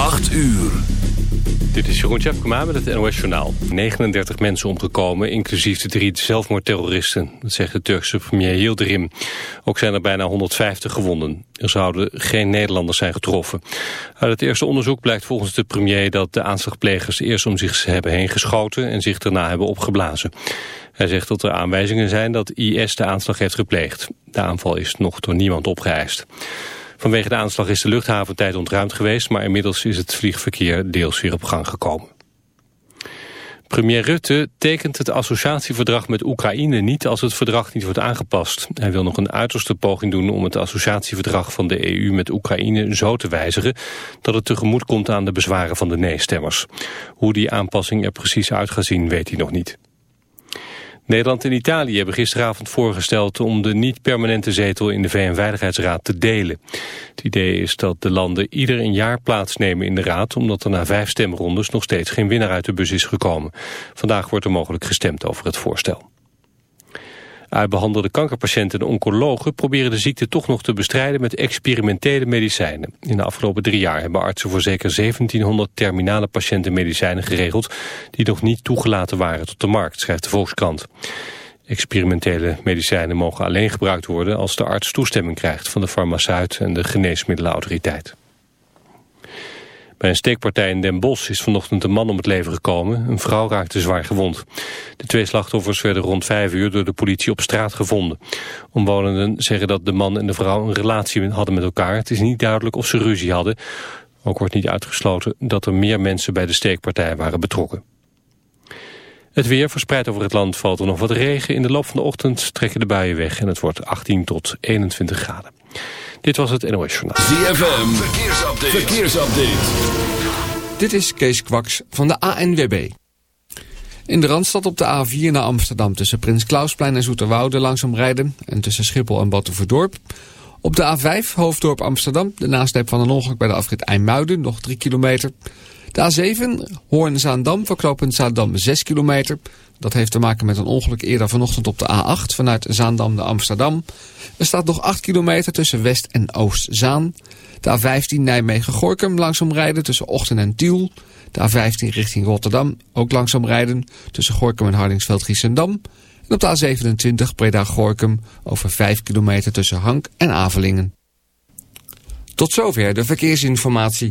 8 uur. Dit is Jeroen Tjepkema met het NOS Journaal. 39 mensen omgekomen, inclusief de drie zelfmoordterroristen. Dat zegt de Turkse premier Yildirim. Ook zijn er bijna 150 gewonden. Er zouden geen Nederlanders zijn getroffen. Uit het eerste onderzoek blijkt volgens de premier dat de aanslagplegers eerst om zich hebben heen geschoten en zich daarna hebben opgeblazen. Hij zegt dat er aanwijzingen zijn dat IS de aanslag heeft gepleegd. De aanval is nog door niemand opgeëist. Vanwege de aanslag is de luchthaventijd ontruimd geweest... maar inmiddels is het vliegverkeer deels weer op gang gekomen. Premier Rutte tekent het associatieverdrag met Oekraïne niet als het verdrag niet wordt aangepast. Hij wil nog een uiterste poging doen om het associatieverdrag van de EU met Oekraïne zo te wijzigen dat het tegemoet komt aan de bezwaren van de nee-stemmers. Hoe die aanpassing er precies uit gaat zien weet hij nog niet. Nederland en Italië hebben gisteravond voorgesteld om de niet-permanente zetel in de VN-veiligheidsraad te delen. Het idee is dat de landen ieder een jaar plaatsnemen in de raad, omdat er na vijf stemrondes nog steeds geen winnaar uit de bus is gekomen. Vandaag wordt er mogelijk gestemd over het voorstel. Uitbehandelde kankerpatiënten en oncologen proberen de ziekte toch nog te bestrijden met experimentele medicijnen. In de afgelopen drie jaar hebben artsen voor zeker 1700 terminale patiënten medicijnen geregeld die nog niet toegelaten waren tot de markt, schrijft de Volkskrant. Experimentele medicijnen mogen alleen gebruikt worden als de arts toestemming krijgt van de farmaceut en de geneesmiddelenautoriteit. Bij een steekpartij in Den Bosch is vanochtend een man om het leven gekomen. Een vrouw raakte zwaar gewond. De twee slachtoffers werden rond vijf uur door de politie op straat gevonden. Omwonenden zeggen dat de man en de vrouw een relatie hadden met elkaar. Het is niet duidelijk of ze ruzie hadden. Ook wordt niet uitgesloten dat er meer mensen bij de steekpartij waren betrokken. Het weer verspreid over het land valt er nog wat regen. In de loop van de ochtend trekken de buien weg en het wordt 18 tot 21 graden. Dit was het NOS Journaal. ZFM, verkeersupdate. verkeersupdate. Dit is Kees Kwaks van de ANWB. In de Randstad op de A4 naar Amsterdam tussen Prins Klausplein en Zoeterwoude langzaam rijden... en tussen Schiphol en Battenverdorp. Op de A5 Hoofddorp Amsterdam, de nasleep van een ongeluk bij de afrit IJmuiden, nog 3 kilometer... De A7, Hoorn-Zaandam, verknopend Zaandam 6 kilometer. Dat heeft te maken met een ongeluk eerder vanochtend op de A8 vanuit Zaandam naar Amsterdam. Er staat nog 8 kilometer tussen West- en Oost-Zaan. De A15 Nijmegen-Gorkum langzaam rijden tussen Ochten en Tiel. De A15 richting Rotterdam ook langzaam rijden tussen Gorkum en Hardingsveld-Giessendam. En op de A27 Breda-Gorkum over 5 kilometer tussen Hank en Avelingen. Tot zover de verkeersinformatie.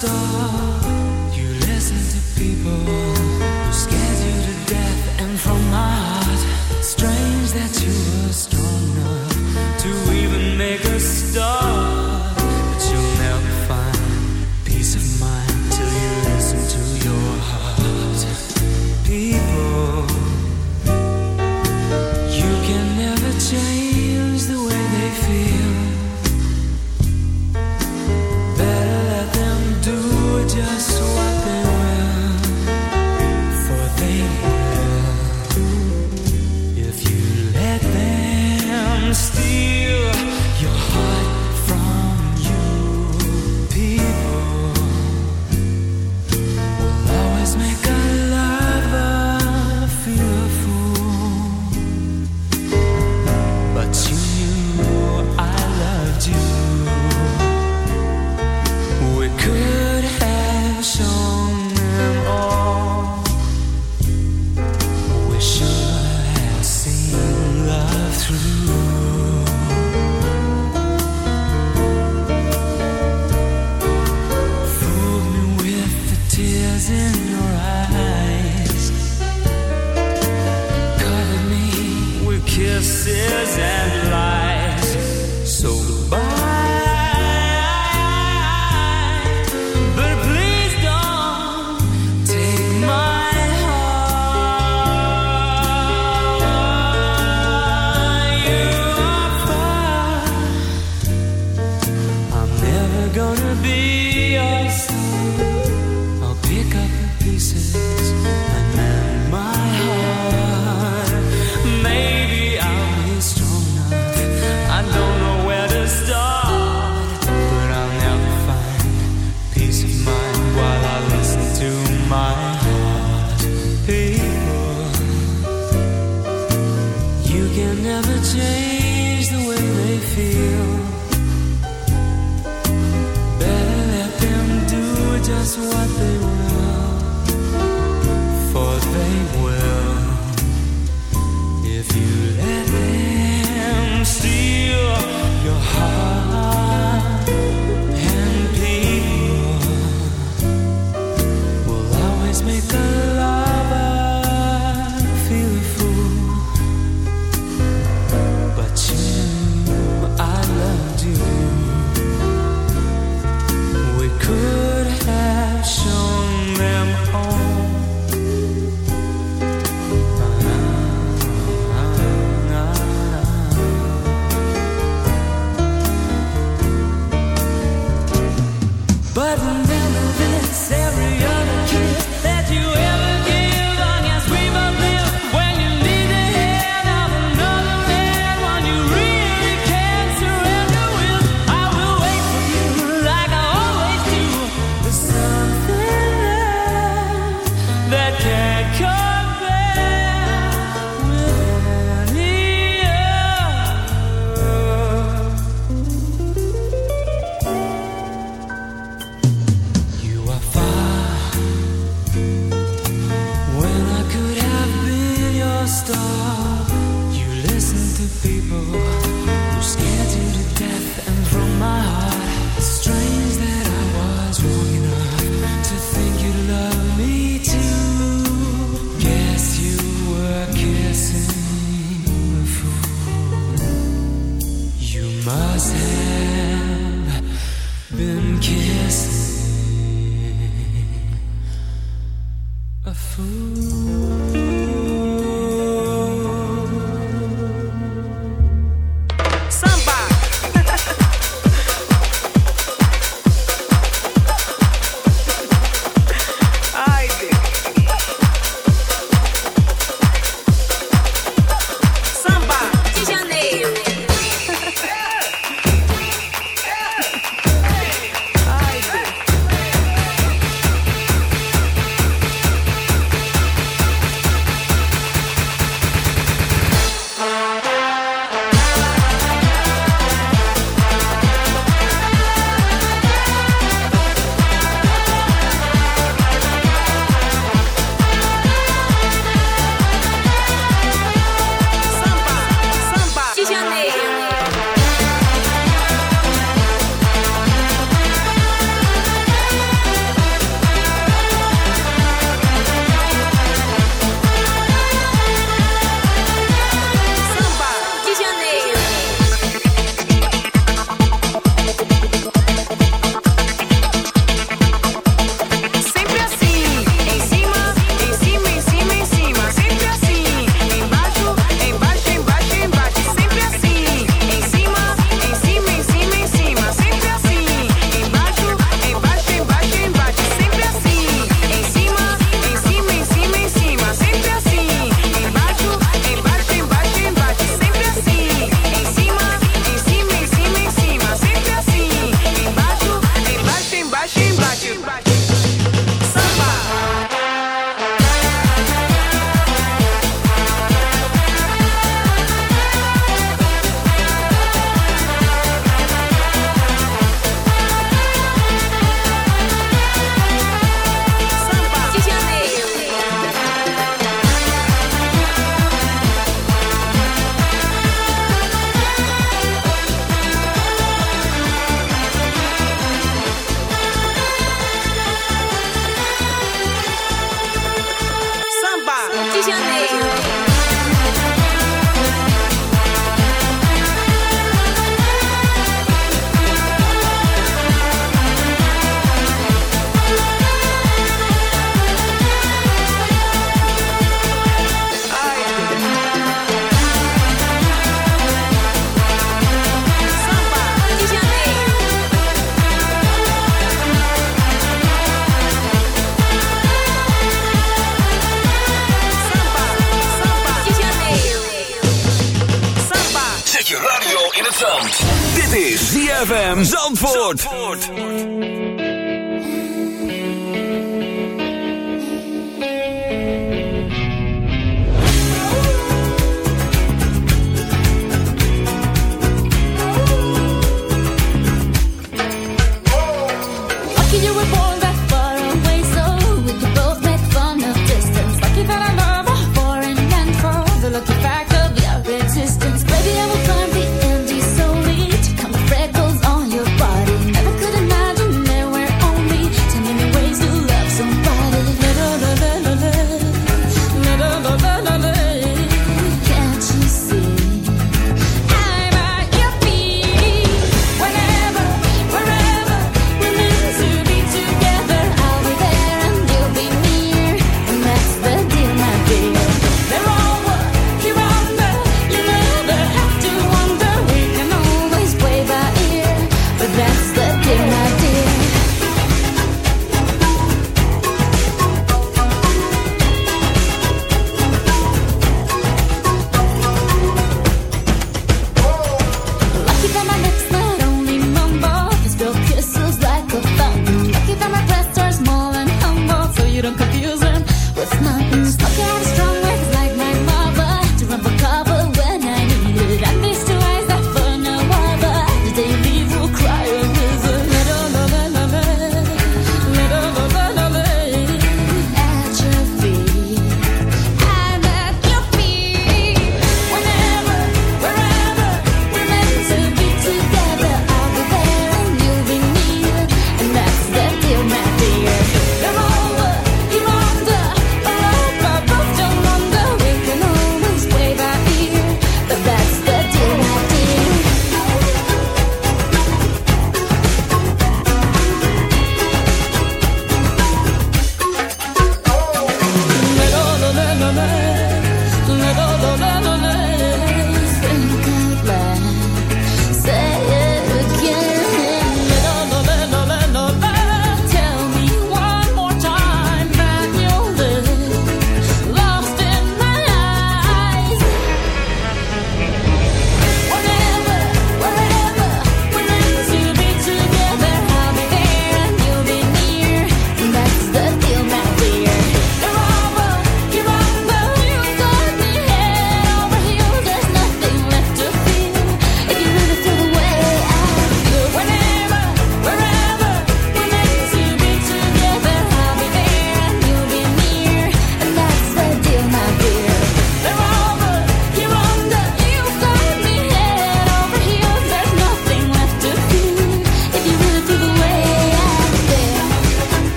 Star. You listen to people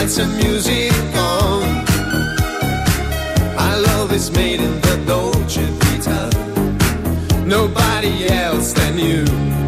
lights and music on. My love is made in the Dolce Vita. Nobody else than you.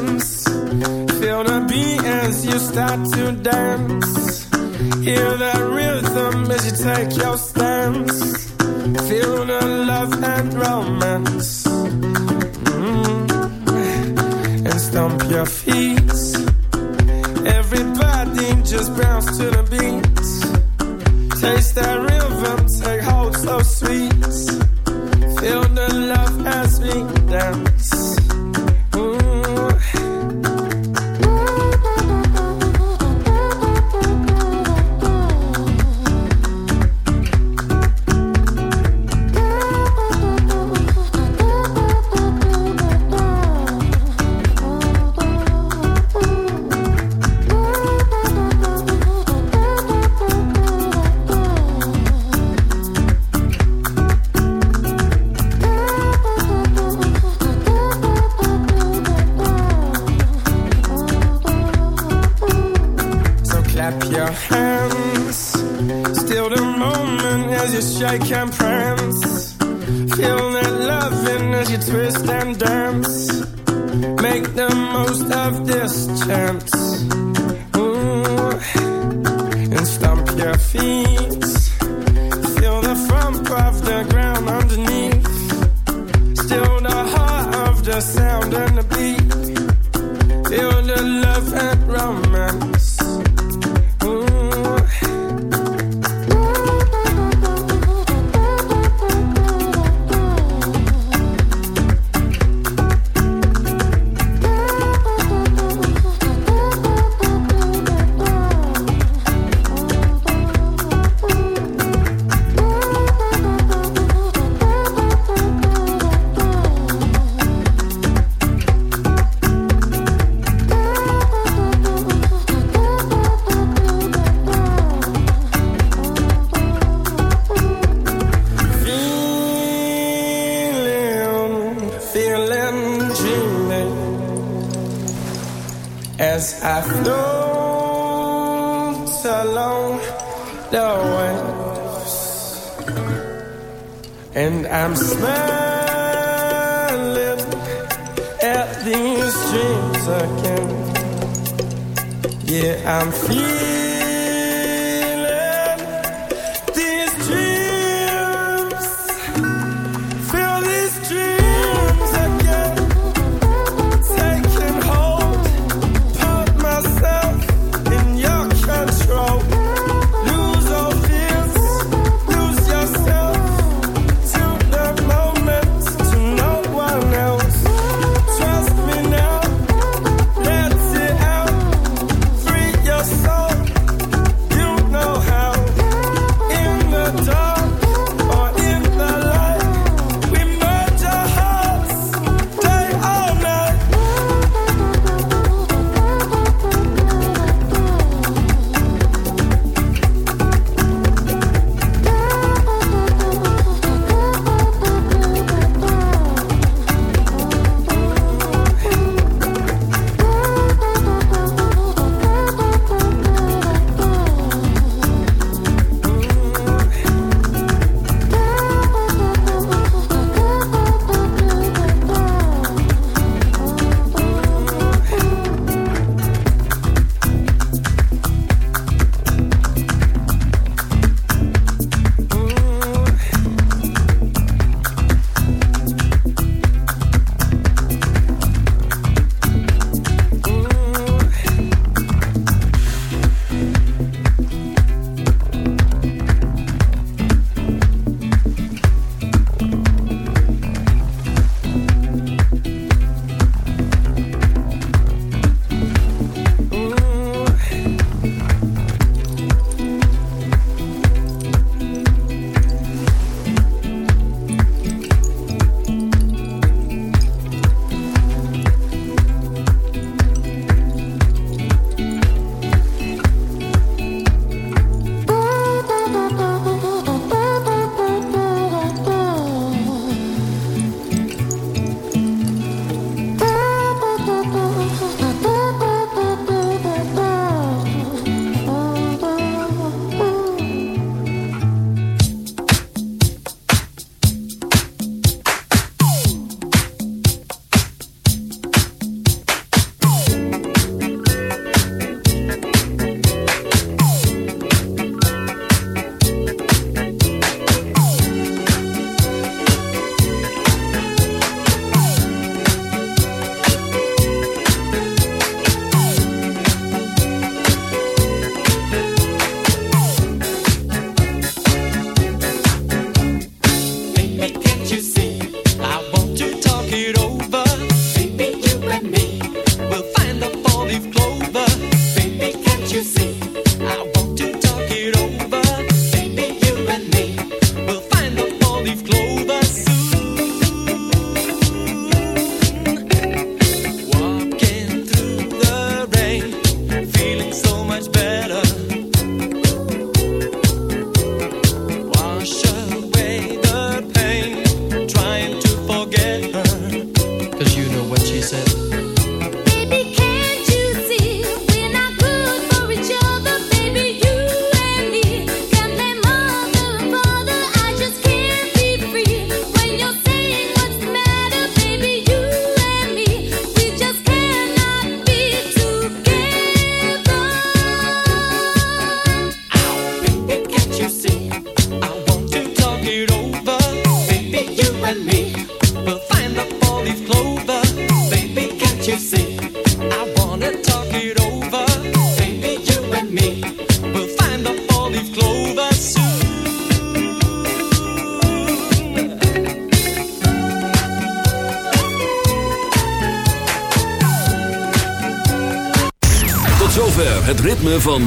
I'm off the ground underneath. Still the heart of the sound and the beat.